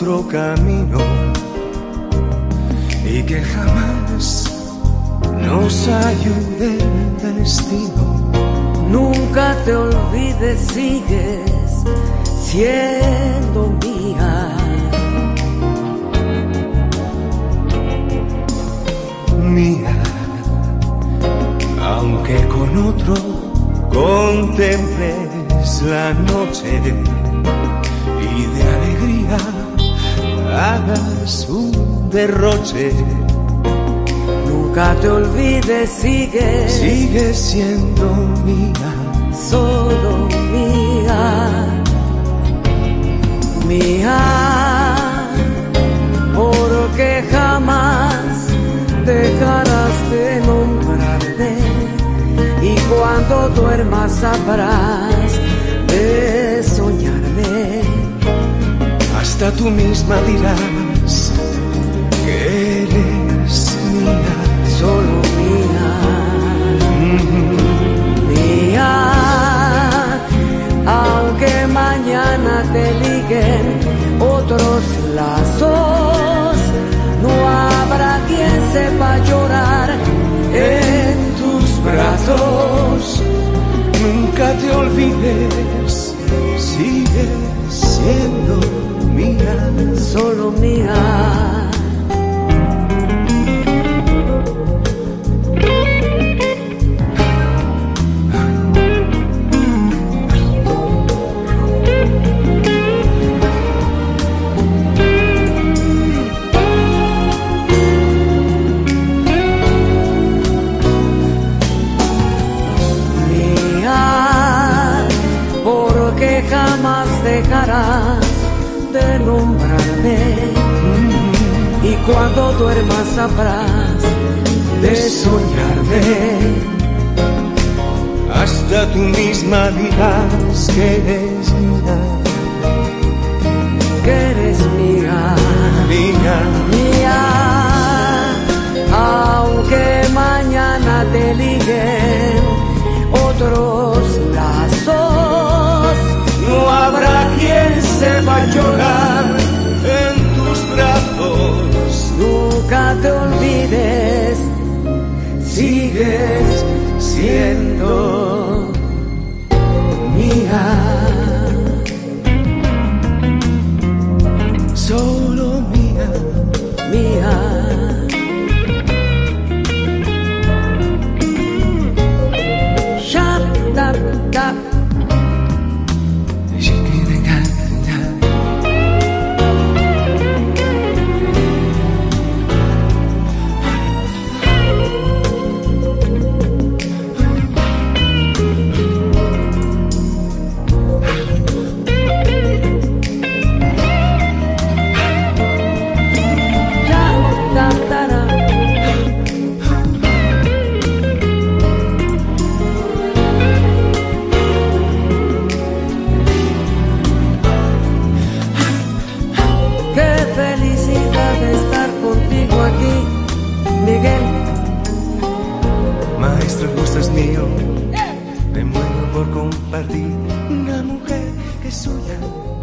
otro camino y que jamás nos ayude el destino. Nunca te olvides, sigues siendo mía. Mía, aunque con otro contemples la noche derroche. Nunca te olvides, sigues, Sigue siendo mía, solo mía, mía, porque jamás dejarás de nombrarme. Y cuando duermas sabrás de soñarme. hasta tú misma dirás te olvides, sigue siendo mía. Solo mía. Dejarás de nombrarme y cuando duermas sabrás de soñarme. Hasta tú misma dirás que Solo mía, mía. Compartir una mujer que suya.